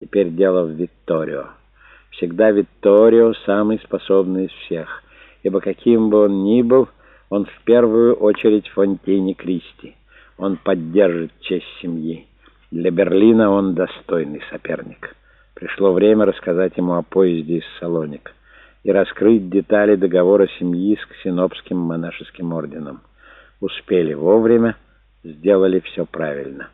Теперь дело в Витторио. Всегда Витторио самый способный из всех, ибо каким бы он ни был, он в первую очередь Фонтини Кристи. Он поддержит честь семьи. Для Берлина он достойный соперник. Пришло время рассказать ему о поезде из Салоник и раскрыть детали договора семьи с Ксенопским монашеским орденом. Успели вовремя, сделали все правильно.